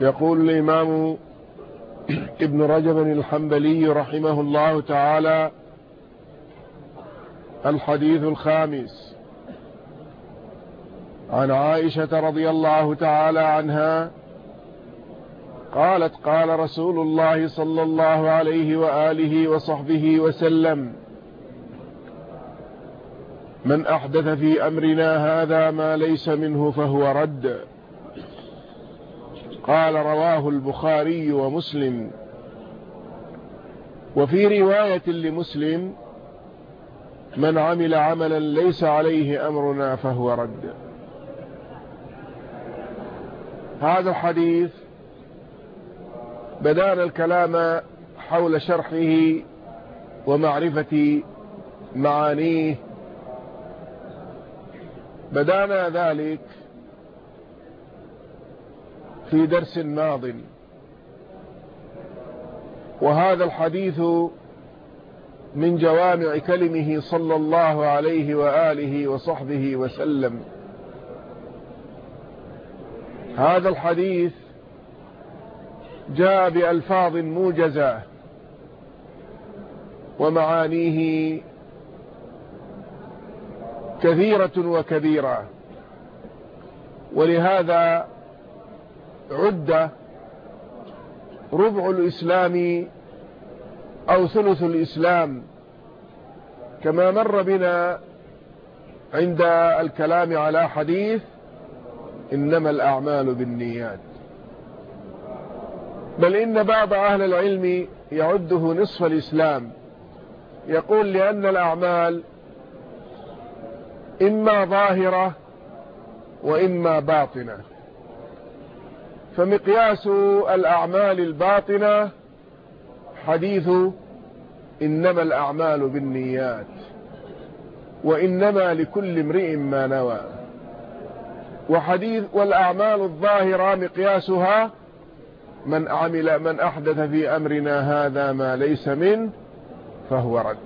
يقول الإمام ابن رجب الحنبلي رحمه الله تعالى الحديث الخامس. عن عائشة رضي الله تعالى عنها قالت قال رسول الله صلى الله عليه وآله وصحبه وسلم من أحدث في أمرنا هذا ما ليس منه فهو رد. قال رواه البخاري ومسلم. وفي رواية لمسلم من عمل عملا ليس عليه أمرنا فهو رد. هذا الحديث بدأنا الكلام حول شرحه ومعرفة معانيه. بدأنا ذلك في درس ماض وهذا الحديث من جوامع كلمه صلى الله عليه وآله وصحبه وسلم. هذا الحديث جاء بألفاظ موجزة ومعانيه كثيرة وكبيرة. ولهذا عد ربع الإسلام أو ثلث الإسلام كما مر بنا عند الكلام على حديث إنما الأعمال بالنيات. بل إن بعض أهل العلم يعده نصف الإسلام يقول لأن الأعمال إما ظاهرة وإما باطنة. فمقياس الأعمال الباطنة حديث إنما الأعمال بالنيات وإنما لكل امرئ ما نوى. وحديث والأعمال الظاهرة مقياسها من عمل من أحدث في أمرنا هذا ما ليس منه فهو رد.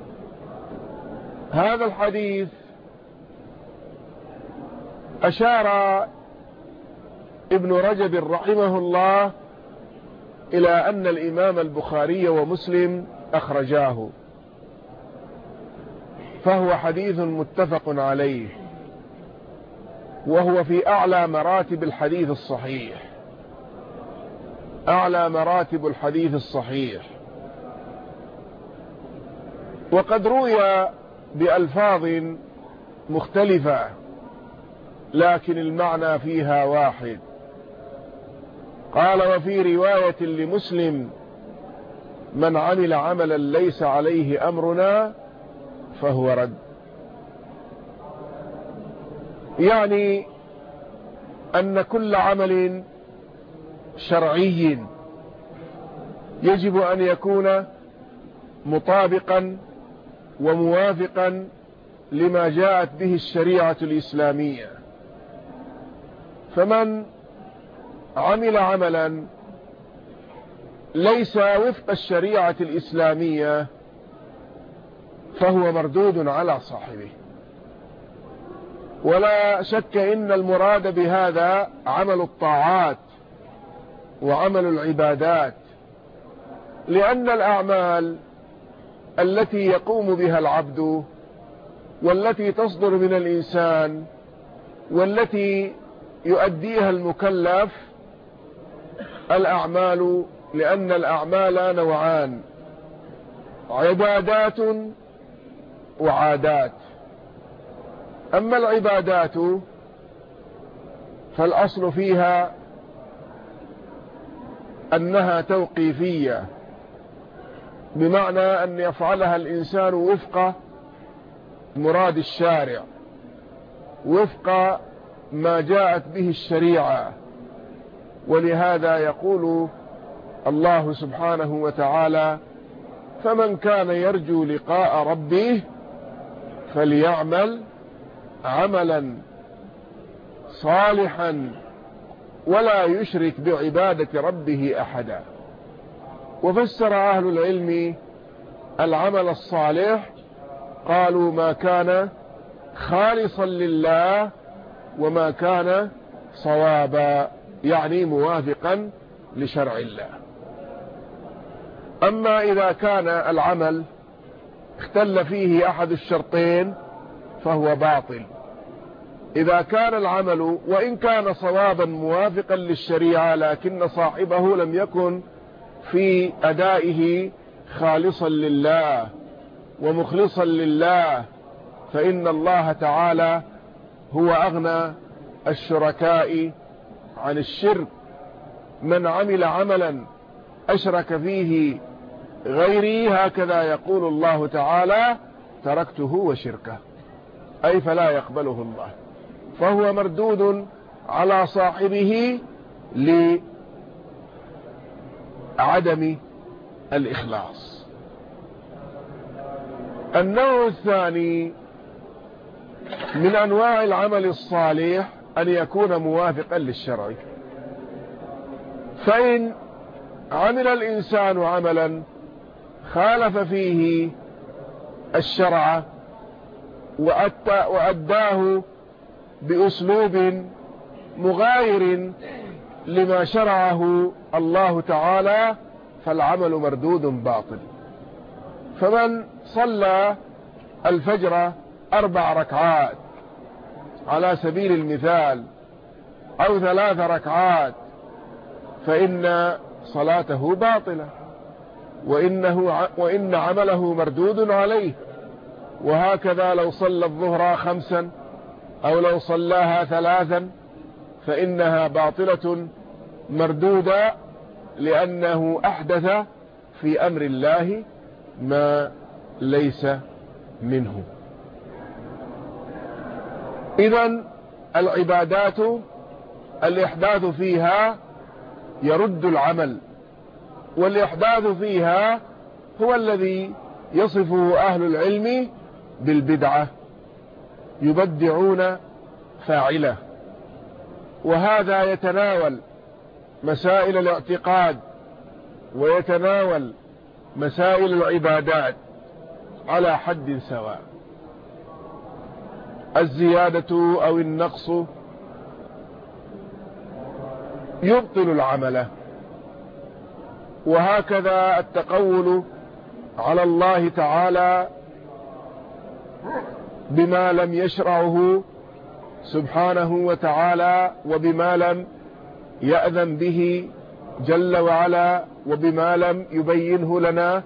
هذا الحديث أشار ابن رجب رحمه الله إلى أن الإمام البخاري ومسلم أخرجاه. فهو حديث متفق عليه. وهو في أعلى مراتب الحديث الصحيح. أعلى مراتب الحديث الصحيح. وقد روي بألفاظ مختلفة لكن المعنى فيها واحد. قال وفي رواية لمسلم من عمل عملا ليس عليه أمرنا فهو رد. يعني أن كل عمل شرعي يجب أن يكون مطابقا وموافقا لما جاءت به الشريعة الإسلامية. فمن عمل عملا ليس وفق الشريعة الإسلامية فهو مردود على صاحبه. ولا شك إن المراد بهذا عمل الطاعات وعمل العبادات لأن الأعمال التي يقوم بها العبد والتي تصدر من الإنسان والتي يؤديها المكلف الأعمال لأن الأعمال نوعان عبادات وعادات. أما العبادات فالأصل فيها أنها توقيفية بمعنى أن يفعلها الإنسان وفق مراد الشارع وفق ما جاءت به الشريعة. ولهذا يقول الله سبحانه وتعالى فمن كان يرجو لقاء ربه فليعمل عملا صالحا ولا يشرك بعبادة ربه أحدا. وفسر أهل العلم العمل الصالح قالوا ما كان خالصا لله وما كان صوابا. يعني موافقا لشرع الله. أما إذا كان العمل اختل فيه أحد الشرطين فهو باطل. إذا كان العمل وإن كان صوابا موافقا للشريعة لكن صاحبه لم يكن في أدائه خالصا لله ومخلصا لله فإن الله تعالى هو أغنى الشركاء عن الشرك من عمل عملا أشرك فيه غيري هكذا يقول الله تعالى تركته وشركه. أي فلا يقبله الله. فهو مردود على صاحبه لعدم الإخلاص. النوع الثاني من أنواع العمل الصالح أن يكون موافقا للشرع. فإن عمل الإنسان عملا خالف فيه الشرع وأداه بأسلوب مغاير لما شرعه الله تعالى فالعمل مردود باطل. فمن صلى الفجر أربع ركعات على سبيل المثال أو ثلاث ركعات فإن صلاته باطلة وإنه وإن عمله مردود عليه. وهكذا لو صلى الظهر خمسا أو لو صلاها ثلاثا فإنها باطلة مردودة لأنه أحدث في أمر الله ما ليس منه. إذا العبادات الإحداث فيها يرد العمل والإحداث فيها هو الذي يصفه أهل العلم بالبدعة يبدعون فاعله. وهذا يتناول مسائل الاعتقاد ويتناول مسائل العبادات على حد سواء. الزيادة أو النقص يبطل العمل. وهكذا التقول على الله تعالى بما لم يشرعه سبحانه وتعالى وبما لم يأذن به جل وعلا وبما لم يبينه لنا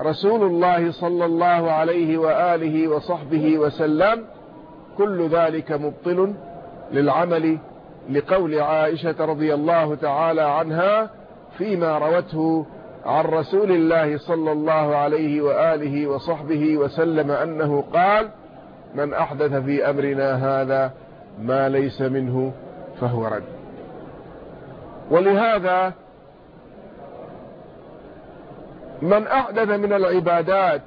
رسول الله صلى الله عليه وآله وصحبه وسلم. كل ذلك مبطل للعمل لقول عائشة رضي الله تعالى عنها فيما روته عن رسول الله صلى الله عليه وآله وصحبه وسلم أنه قال من أحدث في أمرنا هذا ما ليس منه فهو رد. ولهذا من أحدث من العبادات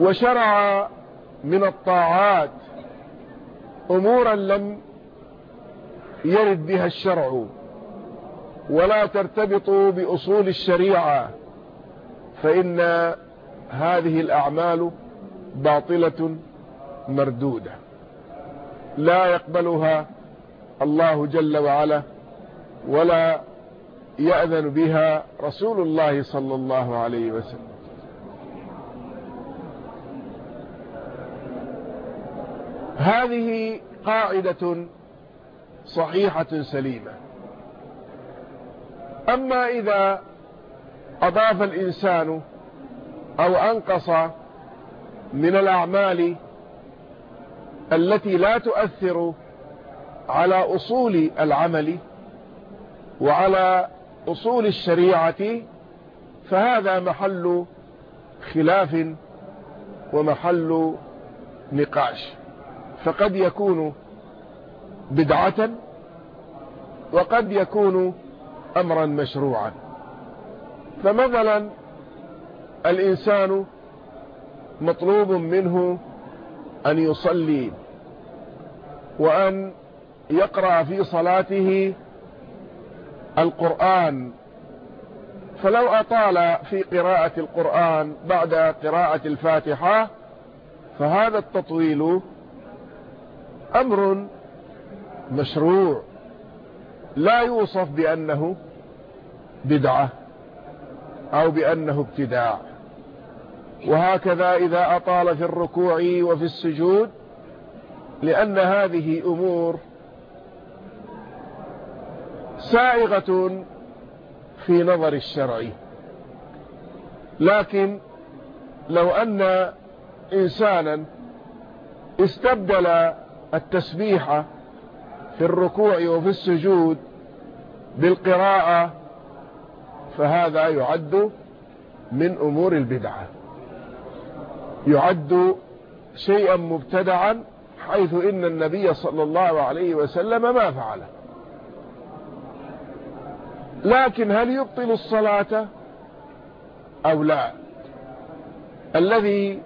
وشرع من الطاعات أمورا لم يرد بها الشرع ولا ترتبط بأصول الشريعة فإن هذه الأعمال باطلة مردودة. لا يقبلها الله جل وعلا ولا يأذن بها رسول الله صلى الله عليه وسلم. هذه قاعدة صحيحة سليمة. أما إذا أضاف الإنسان أو أنقص من الأعمال التي لا تؤثر على أصول العمل وعلى أصول الشريعة فهذا محل خلاف ومحل نقاش. فقد يكون بدعة وقد يكون أمرا مشروعا. فمثلا الإنسان مطلوب منه أن يصلي وأن يقرأ في صلاته القرآن. فلو أطال في قراءة القرآن بعد قراءة الفاتحة فهذا التطويل أمر مشروع لا يوصف بأنه بدعة أو بأنه ابتداع. وهكذا إذا أطال في الركوع وفي السجود لأن هذه أمور سائغة في نظر الشرع. لكن لو أن إنسانا استبدل التسبيح في الركوع وفي السجود بالقراءة فهذا يعد من أمور البدعة. يعد شيئا مبتدعا حيث إن النبي صلى الله عليه وسلم ما فعله. لكن هل يبطل الصلاة؟ أو لا؟ الذي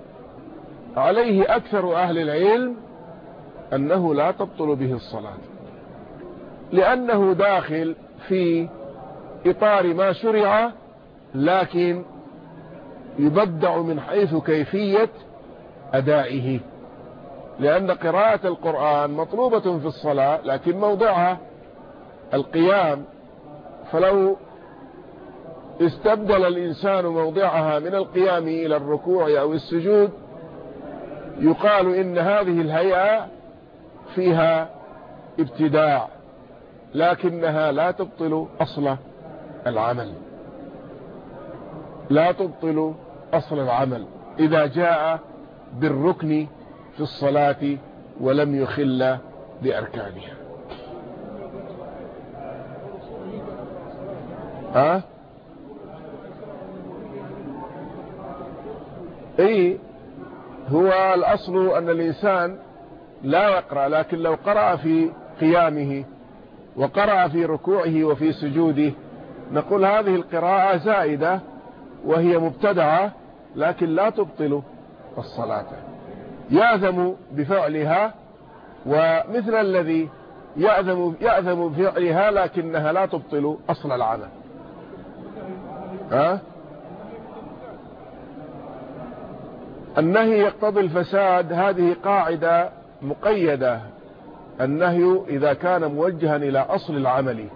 عليه أكثر أهل العلم أنه لا تبطل به الصلاة لأنه داخل في إطار ما شرع لكن يبدع من حيث كيفية أدائه لأن قراءة القرآن مطلوبة في الصلاة لكن موضعها القيام. فلو استبدل الإنسان موضعها من القيام إلى الركوع أو السجود يقال إن هذه الهيئة فيها ابتداع لكنها لا تبطل أصل العمل. لا تبطل أصل العمل. إذا جاء بالركن في الصلاة ولم يخل بأركانها. ها؟ اي هو الأصل أن الإنسان لا يقرأ لكن لو قرأ في قيامه وقرأ في ركوعه وفي سجوده نقول هذه القراءة زائدة وهي مبتدعة لكن لا تبطل الصلاة. يأذم بفعلها ومثل الذي يأذم, يأذم بفعلها لكنها لا تبطل أصل العمل. ها؟ النهي يقتضي الفساد هذه قاعدة مقيدة النهي إذا كان موجها إلى أصل العمل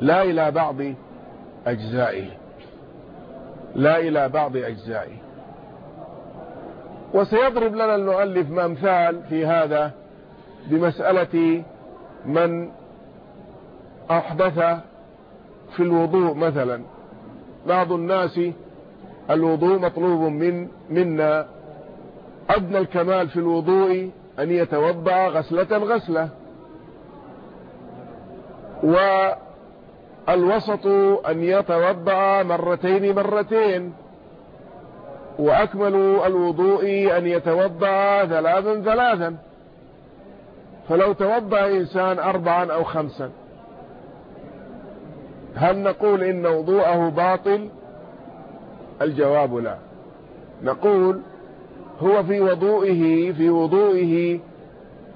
لا إلى بعض أجزائه لا إلى بعض أجزائه. وسيضرب لنا المؤلف امثال في هذا بمسألة من أحدث في الوضوء مثلا. بعض الناس الوضوء مطلوب من منا أدنى الكمال في الوضوء أن يتوضع غسلة غسلة. والوسط أن يتوضع مرتين مرتين. وأكمل الوضوء أن يتوضع ثلاثا ثلاثا. فلو توضع إنسان أربعا أو خمسا. هل نقول إن وضوءه باطل؟ الجواب لا. نقول هو في وضوئه في وضوئه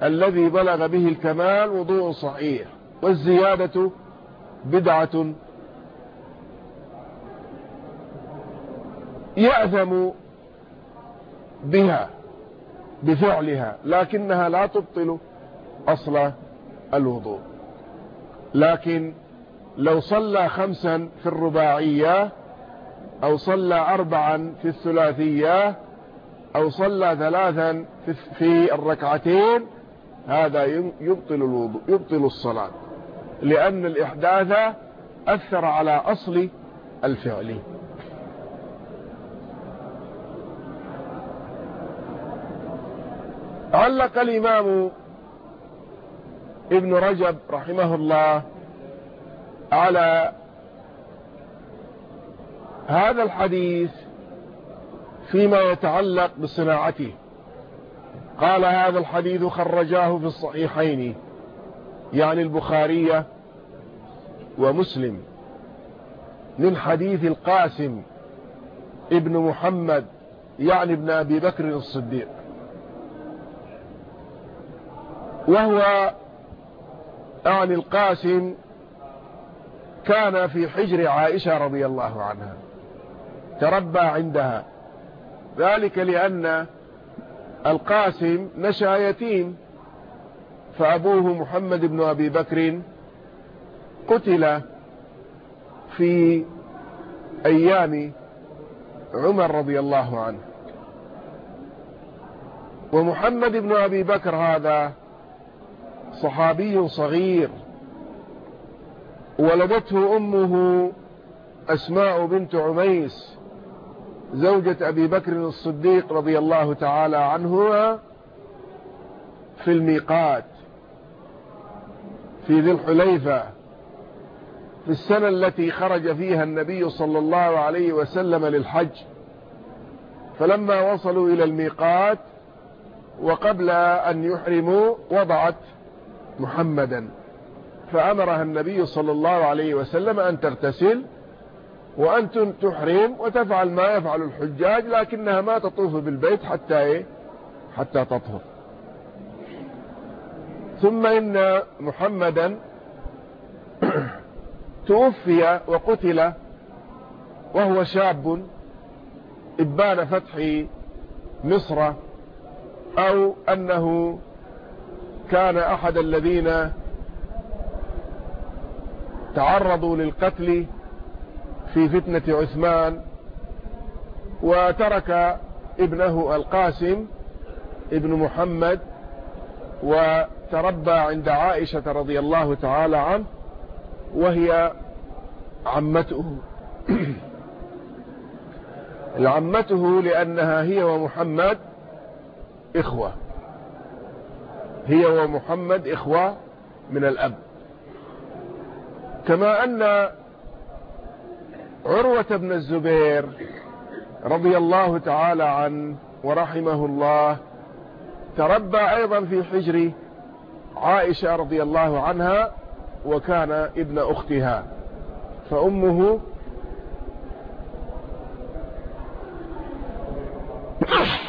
الذي بلغ به الكمال وضوء صحيح والزيادة بدعة. يأثم بها بفعلها لكنها لا تبطل أصل الوضوء. لكن لو صلى خمسا في الرباعية أو صلى أربعا في الثلاثية أو صلى ثلاثا في الركعتين هذا يبطل الوضوء يبطل الصلاة لأن الإحداث أثر على أصل الفعل. علق الإمام ابن رجب رحمه الله على هذا الحديث فيما يتعلق بصناعته. قال هذا الحديث خرجاه في الصحيحين يعني البخارية ومسلم من حديث القاسم ابن محمد يعني ابن أبي بكر الصديق. وهو يعني القاسم كان في حجر عائشة رضي الله عنها تربى عندها. ذلك لأن القاسم نشأ يتيم فأبوه محمد بن أبي بكر قتل في أيام عمر رضي الله عنه. ومحمد بن أبي بكر هذا صحابي صغير ولدته أمه أسماء بنت عميس. زوجة أبي بكر الصديق رضي الله تعالى عنهما في الميقات في ذي الحليفة في السنة التي خرج فيها النبي صلى الله عليه وسلم للحج. فلما وصلوا إلى الميقات وقبل أن يحرموا وضعت محمدا فأمرها النبي صلى الله عليه وسلم أن تغتسل وأن تحرم وتفعل ما يفعل الحجاج لكنها ما تطوف بالبيت حتى إيه؟ حتى تطهر. ثم إن محمدا توفي وقتل وهو شاب إبان فتح مصر أو أنه كان أحد الذين تعرضوا للقتل في فتنة عثمان وترك ابنه القاسم ابن محمد وتربى عند عائشة رضي الله تعالى عنه وهي عمته. عمته لأنها هي ومحمد إخوة. هي ومحمد إخوة من الأب. كما أن عروة بن الزبير رضي الله تعالى عنه ورحمه الله تربى أيضا في حجر عائشة رضي الله عنها وكان ابن أختها فأمه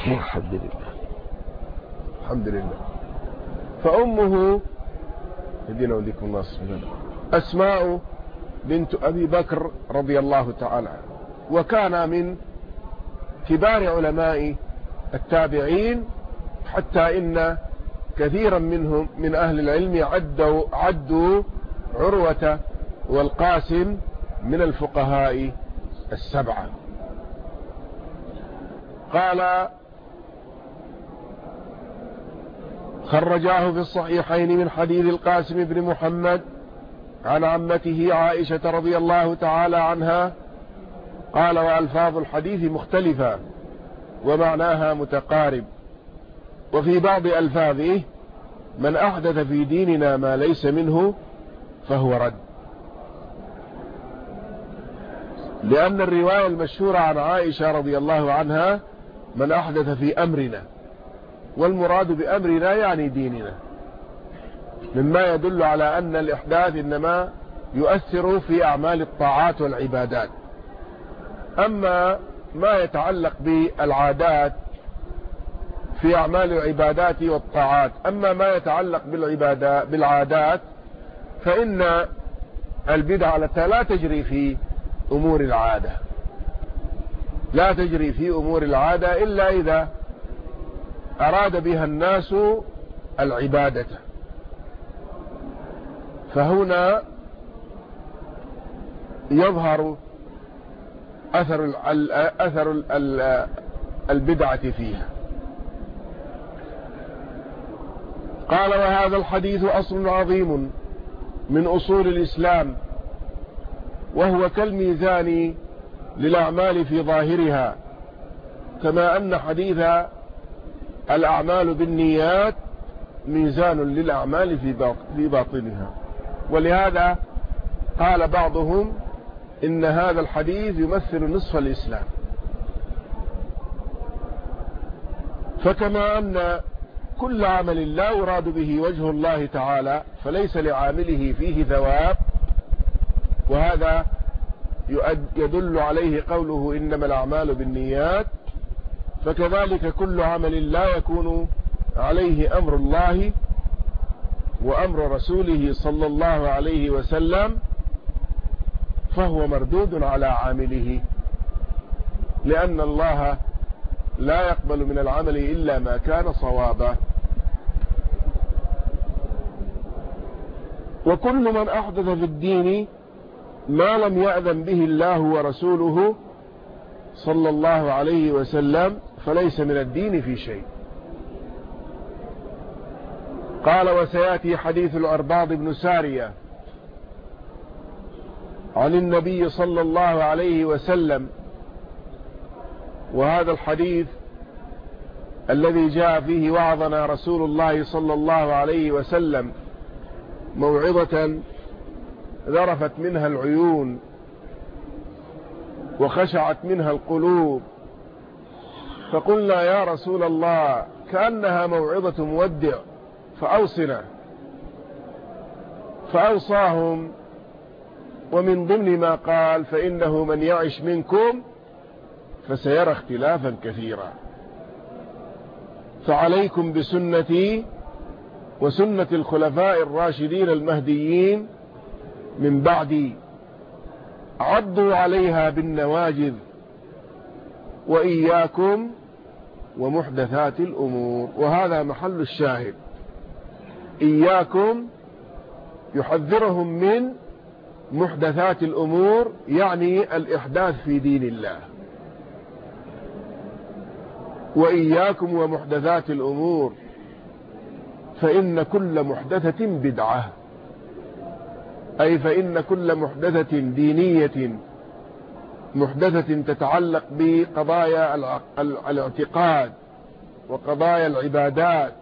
الحمد لله. الحمد لله. فأمه يدينا وليكم الله أسماء بنت أبي بكر رضي الله تعالى وكان من كبار علماء التابعين حتى إن كثيرا منهم من أهل العلم عدوا, عدوا عروة والقاسم من الفقهاء السبعة. قال خرجاه في الصحيحين من حديث القاسم بن محمد عن عمته عائشة رضي الله تعالى عنها قال وألفاظ الحديث مختلفة ومعناها متقارب. وفي بعض ألفاظه من أحدث في ديننا ما ليس منه فهو رد. لأن الرواية المشهورة عن عائشة رضي الله عنها من أحدث في أمرنا والمراد بأمرنا يعني ديننا. مما يدل على أن الإحداث إنما يؤثر في أعمال الطاعات والعبادات. أما ما يتعلق بالعادات في أعمال العبادات والطاعات أما ما يتعلق بالعادات فإن البدعة لا تجري في أمور العادة. لا تجري في أمور العادة إلا إذا أراد بها الناس العبادة. فهنا يظهر أثر أثر البدعة فيها. قال وهذا الحديث أصل عظيم من أصول الإسلام وهو كالميزان للأعمال في ظاهرها كما أن حديث الأعمال بالنيات ميزان للأعمال في باطنها. ولهذا قال بعضهم إن هذا الحديث يمثل نصف الإسلام. فكما أن كل عمل لا يراد به وجه الله تعالى فليس لعامله فيه ثواب وهذا يدل عليه قوله إنما الأعمال بالنيات فكذلك كل عمل لا يكون عليه أمر الله وأمر رسوله صلى الله عليه وسلم فهو مردود على عامله. لأن الله لا يقبل من العمل إلا ما كان صوابا. وكل من أحدث في الدين ما لم يأذن به الله ورسوله صلى الله عليه وسلم فليس من الدين في شيء. قال وسيأتي حديث الأرباض بن سارية عن النبي صلى الله عليه وسلم وهذا الحديث الذي جاء فيه وعظنا رسول الله صلى الله عليه وسلم موعظة ذرفت منها العيون وخشعت منها القلوب فقلنا يا رسول الله كأنها موعظة مودع فأوصنا. فأوصاهم ومن ضمن ما قال فإنه من يعش منكم فسيرى اختلافا كثيرا. فعليكم بسنتي وسنة الخلفاء الراشدين المهديين من بعدي. عضوا عليها بالنواجذ وإياكم ومحدثات الأمور. وهذا محل الشاهد. إياكم يحذرهم من محدثات الأمور يعني الإحداث في دين الله. وإياكم ومحدثات الأمور فإن كل محدثة بدعة. أي فإن كل محدثة دينية محدثة تتعلق بقضايا الاعتقاد وقضايا العبادات.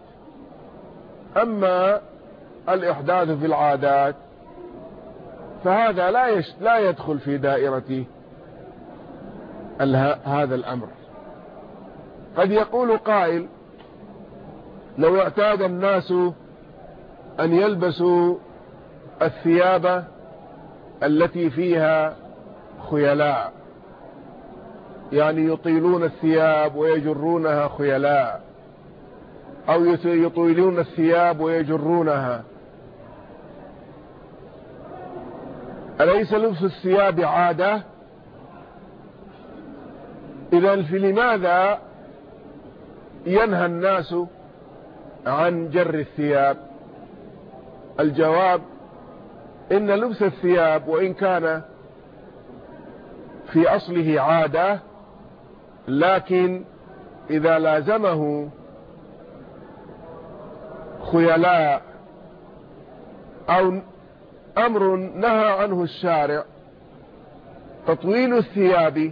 أما الإحداث في العادات فهذا لا يش لا يدخل في دائرة هذا الأمر. قد يقول قائل لو اعتاد الناس أن يلبسوا الثياب التي فيها خيلاء يعني يطيلون الثياب ويجرونها خيلاء أو يطيلون الثياب ويجرونها. أليس لبس الثياب عادة؟ إذا فلماذا ينهى الناس عن جر الثياب؟ الجواب إن لبس الثياب وإن كان في أصله عادة لكن إذا لازمه خيلاء أو أمر نهى عنه الشارع تطويل الثياب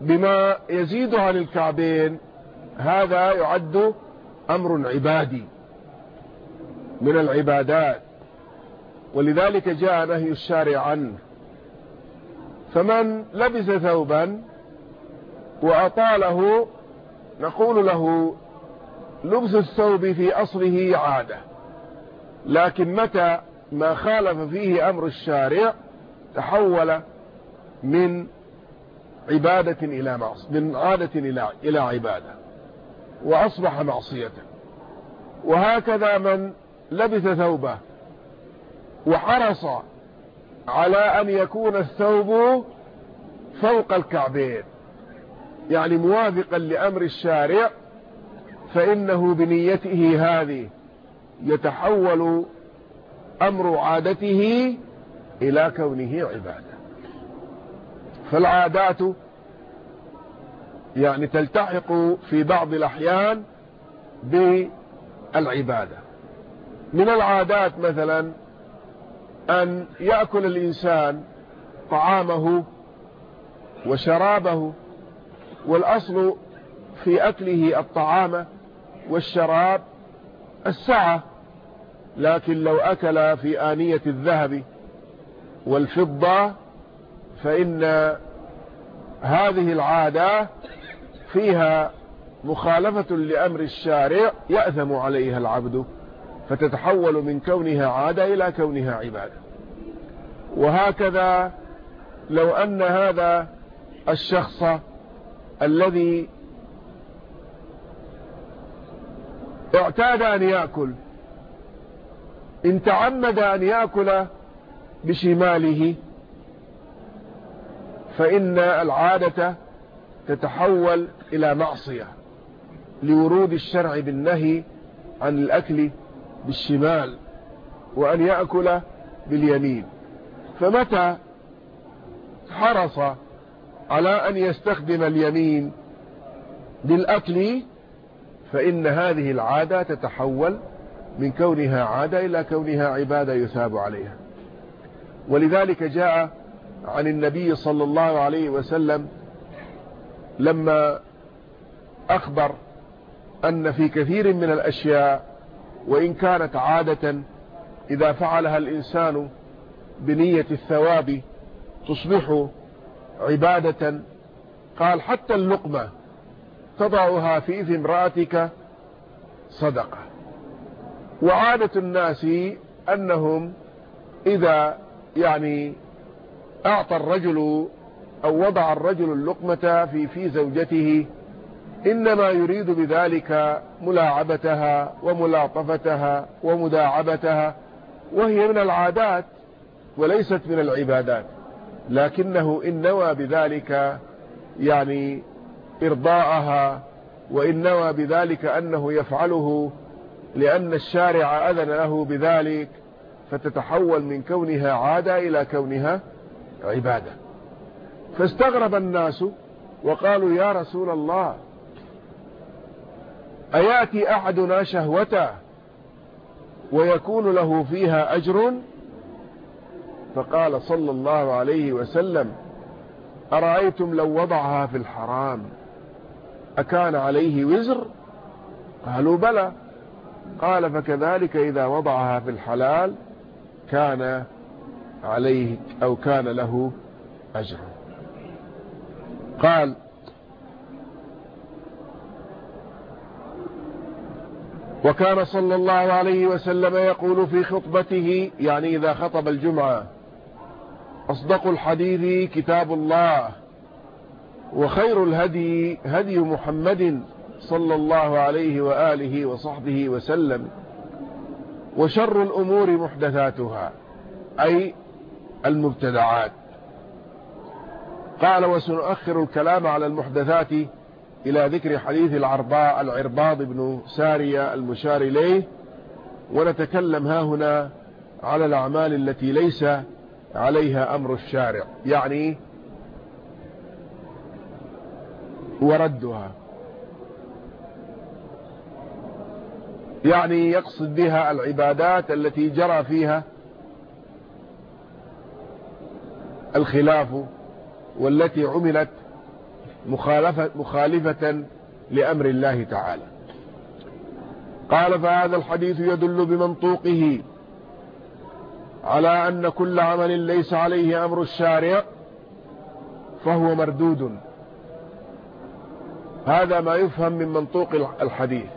بما يزيد عن الكعبين هذا يعد أمر عبادي من العبادات. ولذلك جاء نهي الشارع عنه. فمن لبس ثوبا وأطاله نقول له لبس الثوب في أصله عادة. لكن متى ما خالف فيه أمر الشارع تحول من عبادة إلى معصية من عادة إلى إلى عبادة. وأصبح معصية. وهكذا من لبس ثوبه وحرص على أن يكون الثوب فوق الكعبين يعني موافقا لأمر الشارع فإنه بنيته هذه. يتحول أمر عادته إلى كونه عبادة. فالعادات يعني تلتحق في بعض الأحيان بالعبادة. من العادات مثلا أن يأكل الإنسان طعامه وشرابه والأصل في أكله الطعام والشراب السعة لكن لو أكل في آنية الذهب والفضة فإن هذه العادة فيها مخالفة لأمر الشارع يأثم عليها العبد فتتحول من كونها عادة إلى كونها عبادة. وهكذا لو أن هذا الشخص الذي اعتاد أن يأكل. إن تعمد أن يأكل بشماله فإن العادة تتحول إلى معصية لورود الشرع بالنهي عن الأكل بالشمال وأن يأكل باليمين. فمتى حرص على أن يستخدم اليمين بالأكل فإن هذه العادة تتحول من كونها عادة إلى كونها عبادة يثاب عليها. ولذلك جاء عن النبي صلى الله عليه وسلم لما أخبر أن في كثير من الأشياء وإن كانت عادة إذا فعلها الإنسان بنية الثواب تصبح عبادة. قال حتى اللقمة تضعها في إذ امرأتك صدقة. وعادة الناس أنهم إذا يعني أعطى الرجل أو وضع الرجل اللقمة في في زوجته إنما يريد بذلك ملاعبتها وملاطفتها ومداعبتها وهي من العادات وليست من العبادات. لكنه إن نوى بذلك يعني إرضاءها وإن نوى بذلك أنه يفعله لأن الشارع أذن له بذلك فتتحول من كونها عادة إلى كونها عبادة. فاستغرب الناس وقالوا يا رسول الله أياتي أحدنا شهوته ويكون له فيها أجر؟ فقال صلى الله عليه وسلم أرأيتم لو وضعها في الحرام؟ أكان عليه وزر؟ قالوا بلى. قال فكذلك إذا وضعها في الحلال كان عليه أو كان له أجر. قال وكان صلى الله عليه وسلم يقول في خطبته يعني إذا خطب الجمعة أصدق الحديث كتاب الله. وخير الهدي هدي محمد صلى الله عليه وآله وصحبه وسلم وشر الأمور محدثاتها أي المبتدعات. قال وسنؤخر الكلام على المحدثات إلى ذكر حديث العرباء العرباض بن سارية المشار إليه ونتكلم ها هنا على الأعمال التي ليس عليها أمر الشارع. يعني وردها. يعني يقصد بها العبادات التي جرى فيها الخلاف والتي عملت مخالفة, مخالفة لأمر الله تعالى. قال فهذا الحديث يدل بمنطوقه على أن كل عمل ليس عليه أمر الشارع فهو مردود هذا ما يفهم من منطوق الحديث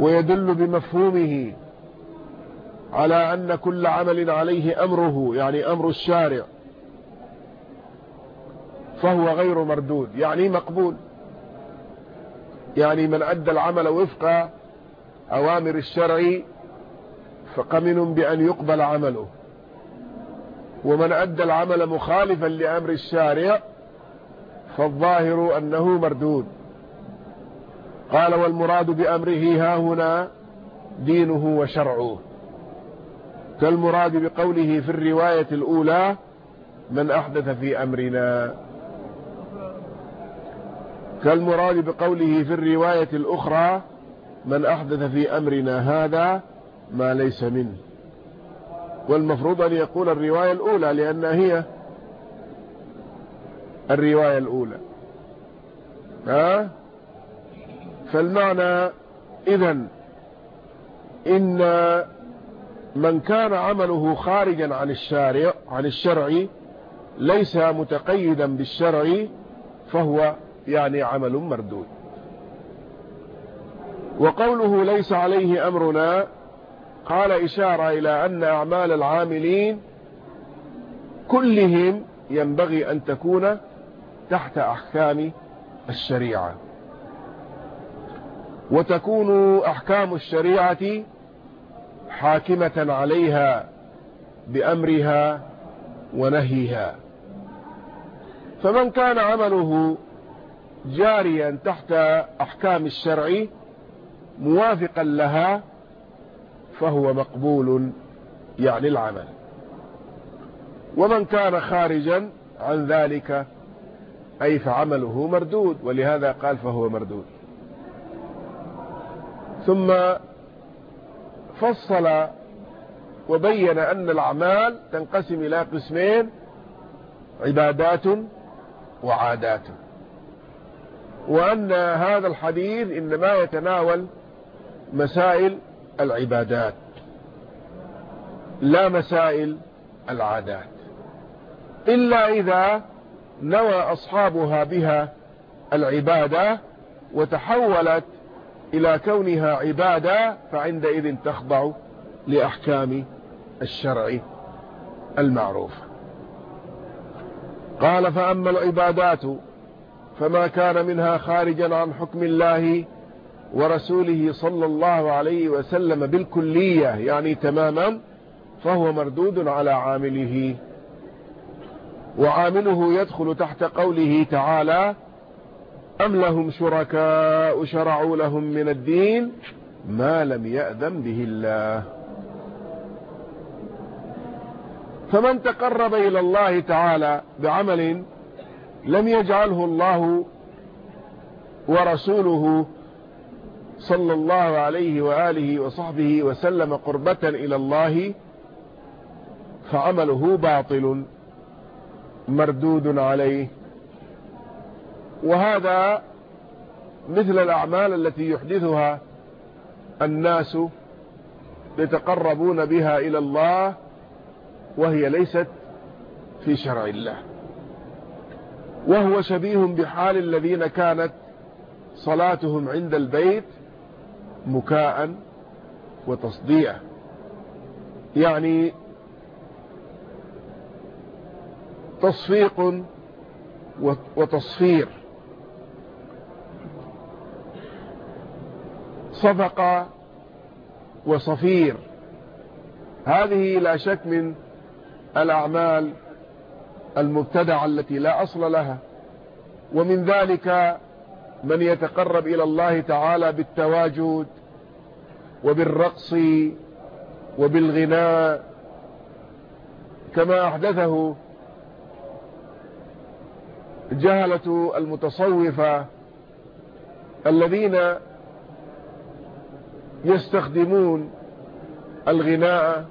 ويدل بمفهومه على أن كل عمل عليه أمره يعني أمر الشارع فهو غير مردود يعني مقبول يعني من أدى العمل وفق أوامر الشرع فقمن بأن يقبل عمله ومن أدى العمل مخالفا لأمر الشارع فالظاهر أنه مردود. قال والمراد بأمره ها هنا دينه وشرعه. كالمراد بقوله في الرواية الأولى من أحدث في أمرنا. كالمراد بقوله في الرواية الأخرى من أحدث في أمرنا هذا ما ليس منه. والمفروض أن يقول الرواية الأولى لأنها هي الرواية الأولى. ها؟ فالمعنى إذا إن من كان عمله خارجا عن الشارع عن الشرع ليس متقيدا بالشرع فهو يعني عمل مردود. وقوله ليس عليه أمرنا قال إشارة إلى أن أعمال العاملين كلهم ينبغي أن تكون تحت أحكام الشريعة. وتكون أحكام الشريعة حاكمة عليها بأمرها ونهيها. فمن كان عمله جاريا تحت أحكام الشرع موافقا لها فهو مقبول يعني العمل. ومن كان خارجا عن ذلك أي فعمله مردود ولهذا قال فهو مردود. ثم فصل وبين أن الأعمال تنقسم إلى قسمين عبادات وعادات. وأن هذا الحديث إنما يتناول مسائل العبادات لا مسائل العادات. إلا إذا نوى أصحابها بها العبادة وتحولت إلى كونها عبادة فعندئذ تخضع لأحكام الشرع المعروف. قال فأما العبادات فما كان منها خارجا عن حكم الله ورسوله صلى الله عليه وسلم بالكلية يعني تماما فهو مردود على عامله. وعامله يدخل تحت قوله تعالى أم لهم شركاء شرعوا لهم من الدين ما لم يأذن به الله. فمن تقرب إلى الله تعالى بعمل لم يجعله الله ورسوله صلى الله عليه وآله وصحبه وسلم قربة إلى الله فعمله باطل. مردود عليه. وهذا مثل الأعمال التي يحدثها الناس يتقربون بها إلى الله وهي ليست في شرع الله. وهو شبيه بحال الذين كانت صلاتهم عند البيت مكاء وتصديع يعني تصفيق وتصفير. صفق وصفير. هذه لا شك من الأعمال المبتدعة التي لا أصل لها. ومن ذلك من يتقرب إلى الله تعالى بالتواجد وبالرقص وبالغناء كما أحدثه جهلة المتصوفة الذين يستخدمون الغناء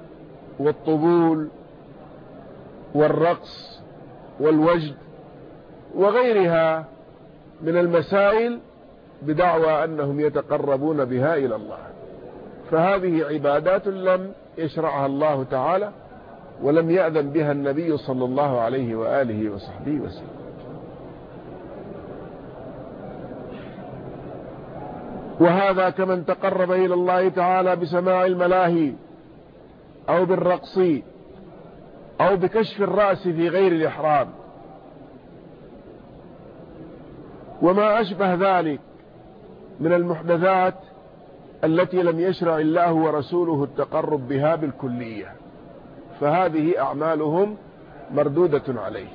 والطبول والرقص والوجد وغيرها من المسائل بدعوى أنهم يتقربون بها إلى الله. فهذه عبادات لم يشرعها الله تعالى ولم يأذن بها النبي صلى الله عليه وآله وصحبه وسلم. وهذا كمن تقرب إلى الله تعالى بسماع الملاهي أو بالرقص أو بكشف الرأس في غير الإحرام. وما أشبه ذلك من المحدثات التي لم يشرع الله ورسوله التقرب بها بالكلية فهذه أعمالهم مردودة عليه.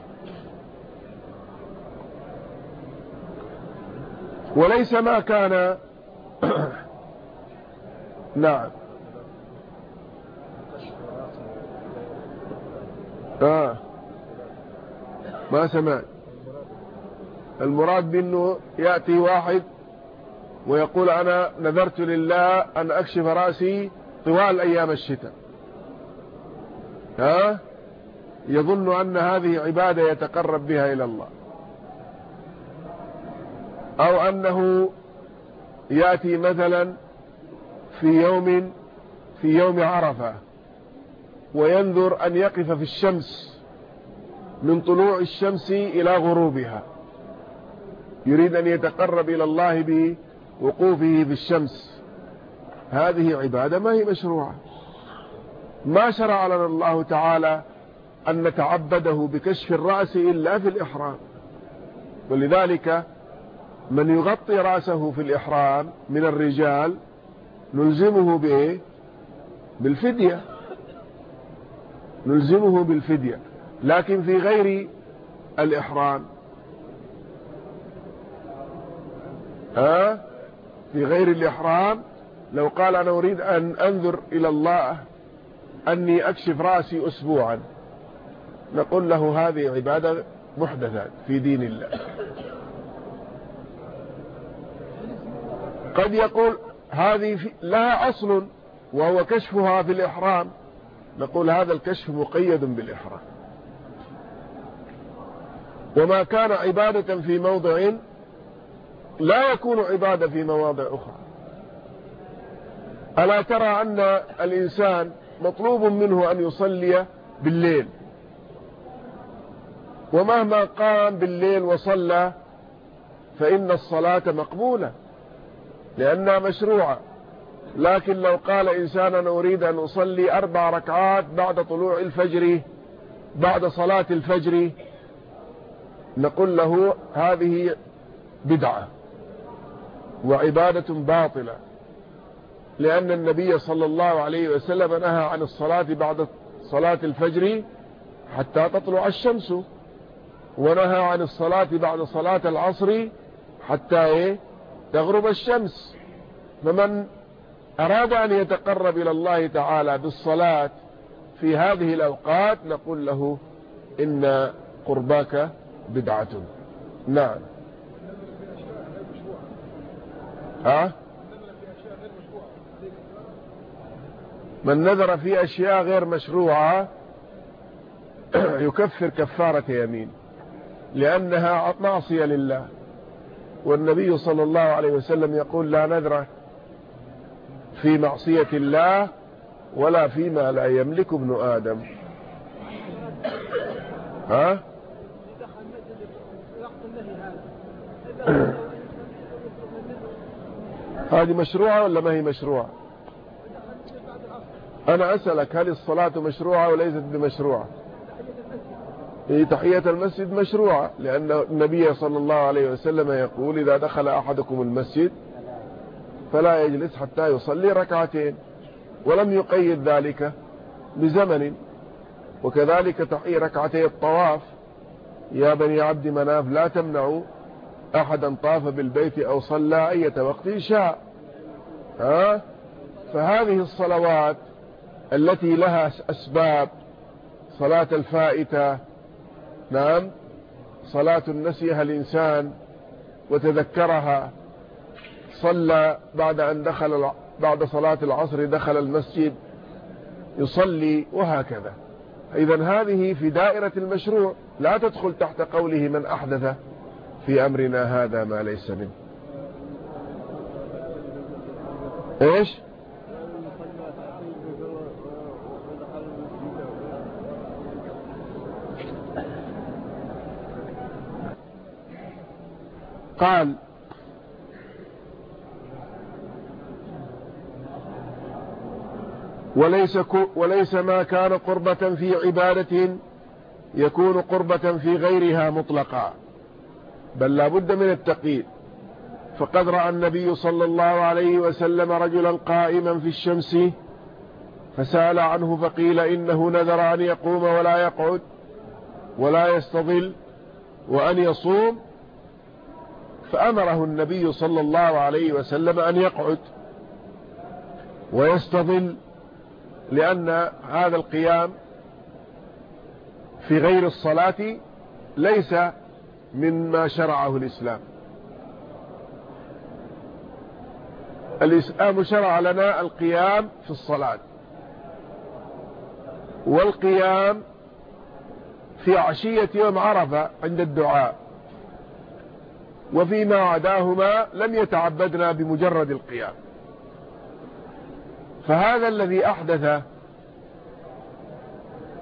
وليس ما كان نعم. آه. ما سمعت. المراد بأنه يأتي واحد ويقول أنا نذرت لله أن أكشف رأسي طوال أيام الشتاء. ها؟ يظن أن هذه عبادة يتقرب بها إلى الله. أو أنه يأتي مثلا في يوم في يوم عرفة وينذر أن يقف في الشمس من طلوع الشمس إلى غروبها. يريد أن يتقرب إلى الله بوقوفه في الشمس. هذه عبادة ما هي مشروعة. ما شرع لنا الله تعالى أن نتعبده بكشف الرأس إلا في الإحرام. ولذلك من يغطي رأسه في الإحرام من الرجال نلزمه بإيه؟ بالفدية. نلزمه بالفدية. لكن في غير الإحرام. ها؟ في غير الإحرام. لو قال أنا أريد أن أنذر إلى الله أني أكشف رأسي أسبوعا. نقول له هذه عبادة محدثة في دين الله. قد يقول هذه لها أصل وهو كشفها في الإحرام. نقول هذا الكشف مقيد بالإحرام. وما كان عبادة في موضع لا يكون عبادة في مواضع أخرى. ألا ترى أن الإنسان مطلوب منه أن يصلي بالليل؟ ومهما قام بالليل وصلى فإن الصلاة مقبولة. لأنها مشروعة. لكن لو قال إنسان أنا أريد أن أصلي أربع ركعات بعد طلوع الفجر بعد صلاة الفجر نقول له هذه بدعة وعبادة باطلة. لأن النبي صلى الله عليه وسلم نهى عن الصلاة بعد صلاة الفجر حتى تطلع الشمس ونهى عن الصلاة بعد صلاة العصر حتى إيه؟ تغرب الشمس. فمن أراد أن يتقرب إلى الله تعالى بالصلاة في هذه الأوقات نقول له إن قرباك بدعة. نعم. ها؟ من نذر في أشياء غير مشروعة يكفر كفارة يمين لأنها معصية لله. والنبي صلى الله عليه وسلم يقول لا نذر في معصية الله ولا فيما لا يملك ابن آدم. ها؟ هذه مشروعة ولا ما هي مشروعة؟ أنا أسألك هل الصلاة مشروعة وليست بمشروعة؟ تحية المسجد مشروعة لأن النبي صلى الله عليه وسلم يقول إذا دخل أحدكم المسجد فلا يجلس حتى يصلي ركعتين ولم يقيد ذلك بزمن. وكذلك تحيي ركعتي الطواف يا بني عبد مناف لا تمنعوا أحدا طاف بالبيت أو صلى أية وقت شاء. ها؟ فهذه الصلوات التي لها أسباب صلاة الفائتة نعم. صلاة نسيها الإنسان وتذكرها صلى بعد أن دخل بعد صلاة العصر دخل المسجد يصلي وهكذا. إذا هذه في دائرة المشروع لا تدخل تحت قوله من أحدث في أمرنا هذا ما ليس منه. إيش؟ قال وليس, وليس ما كان قربة في عبادة يكون قربة في غيرها مطلقا. بل لا بد من التقييد فقد رأى النبي صلى الله عليه وسلم رجلا قائما في الشمس فسأل عنه فقيل إنه نذر أن يقوم ولا يقعد ولا يستظل وأن يصوم فأمره النبي صلى الله عليه وسلم أن يقعد ويستظل لأن هذا القيام في غير الصلاة ليس مما شرعه الإسلام. الإسلام شرع لنا القيام في الصلاة والقيام في عشية يوم عرفة عند الدعاء. وفيما عداهما لم يتعبدنا بمجرد القيام. فهذا الذي أحدث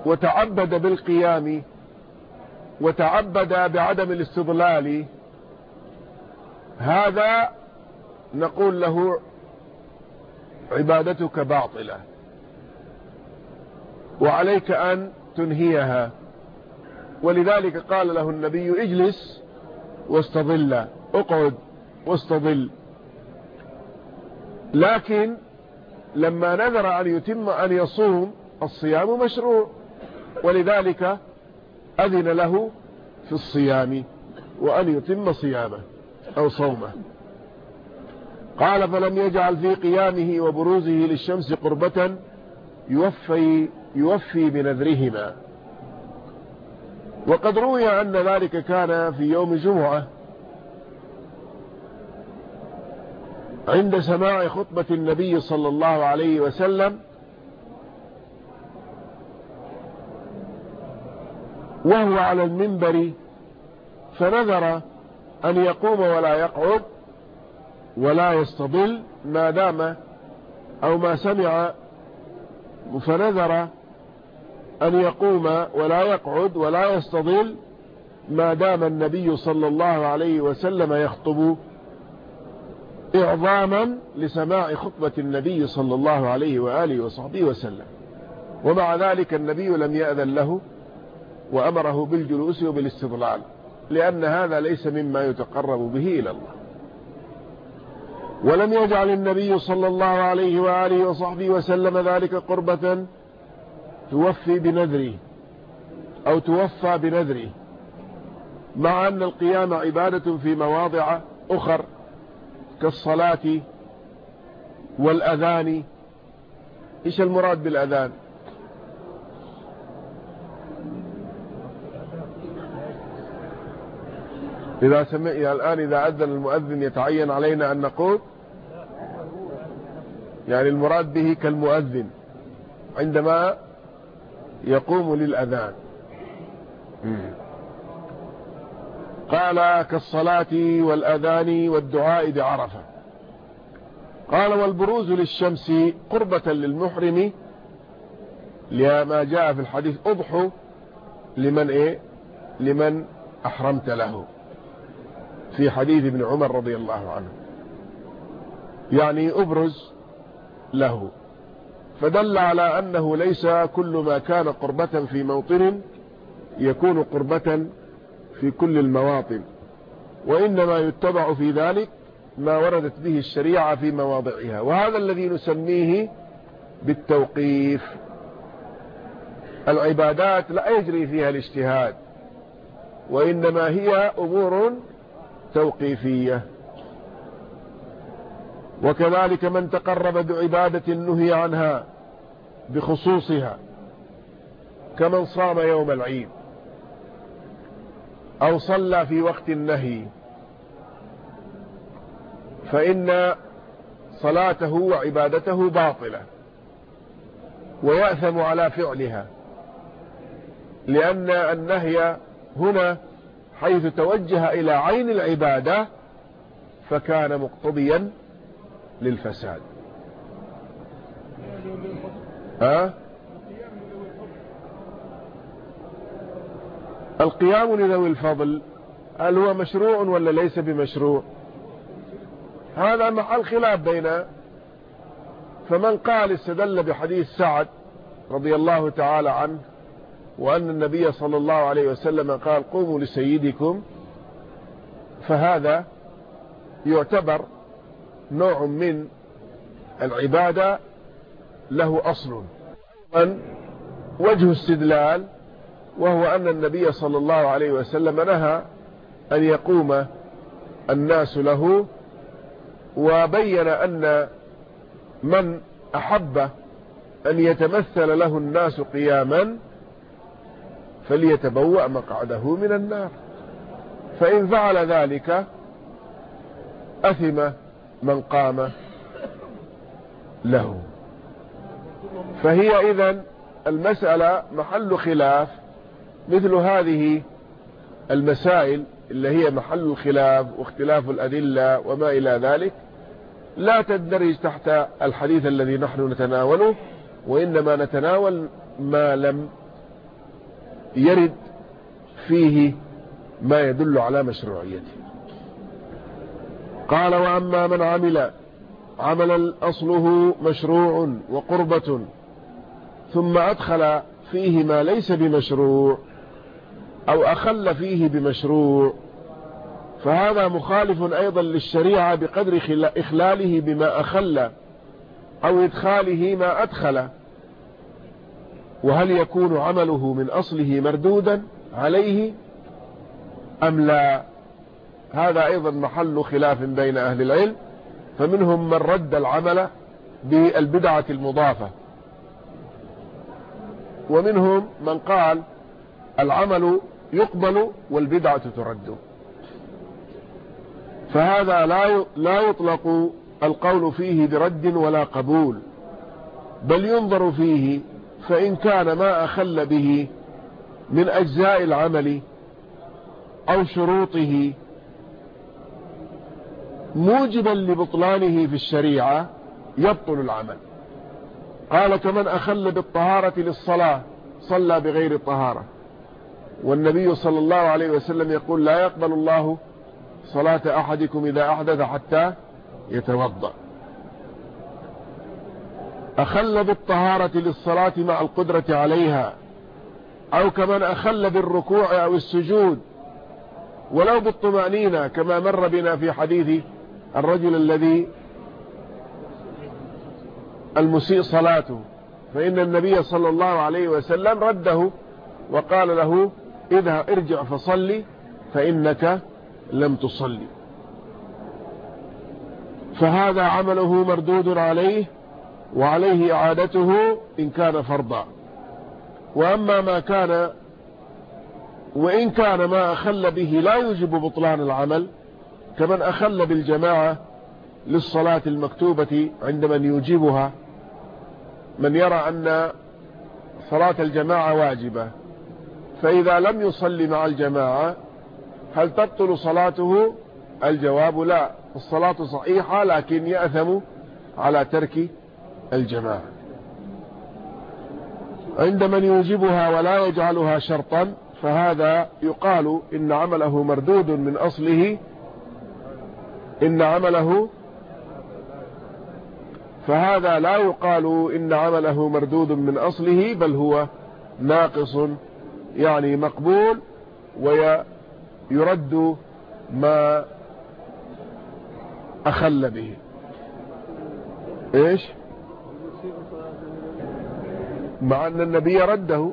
وتعبد بالقيام وتعبد بعدم الاستضلال هذا نقول له عبادتك باطلة. وعليك أن تنهيها. ولذلك قال له النبي اجلس واستظل اقعد واستظل. لكن لما نذر أن يتم أن يصوم الصيام مشروع. ولذلك أذن له في الصيام وأن يتم صيامه أو صومه. قال فلم يجعل في قيامه وبروزه للشمس قربة يوفي, يوفي بنذرهما. وقد روي أن ذلك كان في يوم جمعة عند سماع خطبة النبي صلى الله عليه وسلم وهو على المنبر فنذر أن يقوم ولا يقعد ولا يستضل ما دام أو ما سمع فنذر أن يقوم ولا يقعد ولا يستضل ما دام النبي صلى الله عليه وسلم يخطب إعظاما لسماع خطبة النبي صلى الله عليه وآله وصحبه وسلم. ومع ذلك النبي لم يأذن له وأمره بالجلوس وبالاستضلال لأن هذا ليس مما يتقرب به إلى الله. ولم يجعل النبي صلى الله عليه وآله وصحبه وسلم ذلك قربة توفي بنذره أو توفى بنذره مع أن القيام عبادة في مواضع أخر كالصلاة والأذان. إيش المراد بالأذان؟ إذا سمعنا الآن إذا أذن المؤذن يتعين علينا أن نقول يعني المراد به كالمؤذن عندما يقوم للأذان. قال كالصلاة والأذان والدعاء بعرفة. قال والبروز للشمس قربة للمحرم. لما جاء في الحديث اضحوا لمن إيه؟ لمن أحرمت له. في حديث ابن عمر رضي الله عنه. يعني أبرز له. فدل على أنه ليس كل ما كان قربة في موطن يكون قربة في كل المواطن وإنما يتبع في ذلك ما وردت به الشريعة في مواضعها وهذا الذي نسميه بالتوقيف. العبادات لا يجري فيها الاجتهاد وإنما هي أمور توقيفية. وكذلك من تقرب بعبادة نهي عنها بخصوصها كمن صام يوم العيد أو صلى في وقت النهي فإن صلاته وعبادته باطلة ويأثم على فعلها لأن النهي هنا حيث توجه إلى عين العبادة فكان مقتضيا للفساد. ها؟ القيام لذوي الفضل هل هو مشروع ولا ليس بمشروع؟ هذا محل خلاف بين فمن قال استدل بحديث سعد رضي الله تعالى عنه وأن النبي صلى الله عليه وسلم قال قوموا لسيدكم. فهذا يعتبر نوع من العبادة له أصل. وجه استدلال وهو أن النبي صلى الله عليه وسلم نهى أن يقوم الناس له وبين أن من أحب أن يتمثل له الناس قياما فليتبوأ مقعده من النار. فإن فعل ذلك أثم من قام له. فهي إذن المسألة محل خلاف مثل هذه المسائل اللي هي محل الخلاف واختلاف الأدلة وما إلى ذلك لا تندرج تحت الحديث الذي نحن نتناوله وإنما نتناول ما لم يرد فيه ما يدل على مشروعيته. قال وأما من عمل عمل أصله مشروع وقربة ثم أدخل فيه ما ليس بمشروع أو أخل فيه بمشروع فهذا مخالف أيضا للشريعة بقدر إخلاله بما أخل أو إدخاله ما أدخل وهل يكون عمله من أصله مردودا عليه أم لا؟ هذا أيضا محل خلاف بين أهل العلم فمنهم من رد العمل بالبدعة المضافة. ومنهم من قال العمل يقبل والبدعة ترد. فهذا لا لا يطلق القول فيه برد ولا قبول بل ينظر فيه فإن كان ما أخل به من أجزاء العمل أو شروطه موجبا لبطلانه في الشريعة يبطل العمل. قال كمن أخل بالطهارة للصلاة صلى بغير الطهارة. والنبي صلى الله عليه وسلم يقول لا يقبل الله صلاة أحدكم إذا أحدث حتى يتوضأ. أخل بالطهارة للصلاة مع القدرة عليها أو كمن أخل بالركوع أو السجود ولو بالطمأنينة كما مر بنا في حديث الرجل الذي المسيء صلاته فإن النبي صلى الله عليه وسلم رده وقال له اذهب ارجع فصلي فإنك لم تصلي. فهذا عمله مردود عليه وعليه إعادته إن كان فرضا. وأما ما كان وإن كان ما أخل به لا يجب بطلان العمل كمن أخل بالجماعة للصلاة المكتوبة عند من يوجبها من يرى أن صلاة الجماعة واجبة. فإذا لم يصلي مع الجماعة هل تبطل صلاته؟ الجواب لا. الصلاة صحيحة لكن يأثم على ترك الجماعة. عند من يوجبها ولا يجعلها شرطا فهذا يقال إن عمله مردود من أصله إن عمله فهذا لا يقال إن عمله مردود من أصله بل هو ناقص يعني مقبول ويرد ما أخل به. إيش؟ مع أن النبي رده.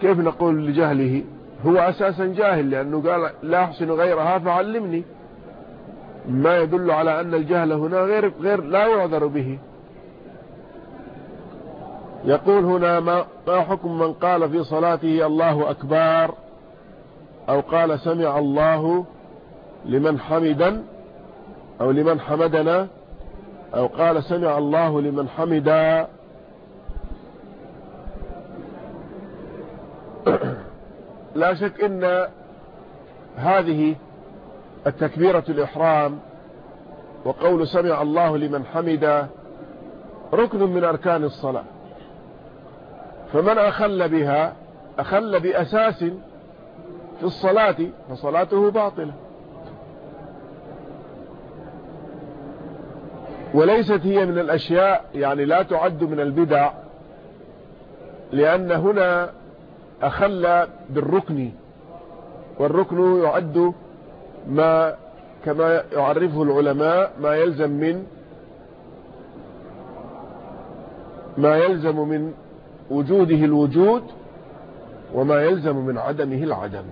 كيف نقول لجهله؟ هو أساسا جاهل لأنه قال لا أحسن غيرها فعلمني. ما يدل على أن الجهل هنا غير, غير لا يعذر به. يقول هنا ما, ما حكم من قال في صلاته الله أكبر أو قال سمع الله لمن حمدا أو لمن حمدنا أو قال سمع الله لمن حمدا. لا شك إن هذه التكبيرة الإحرام وقول سمع الله لمن حمد ركن من أركان الصلاة. فمن أخل بها أخل بأساس في الصلاة فصلاته باطلة. وليست هي من الأشياء يعني لا تعد من البدع لأن هنا أخل بالركن والركن يعد ما كما يعرفه العلماء ما يلزم من ما يلزم من وجوده الوجود وما يلزم من عدمه العدم.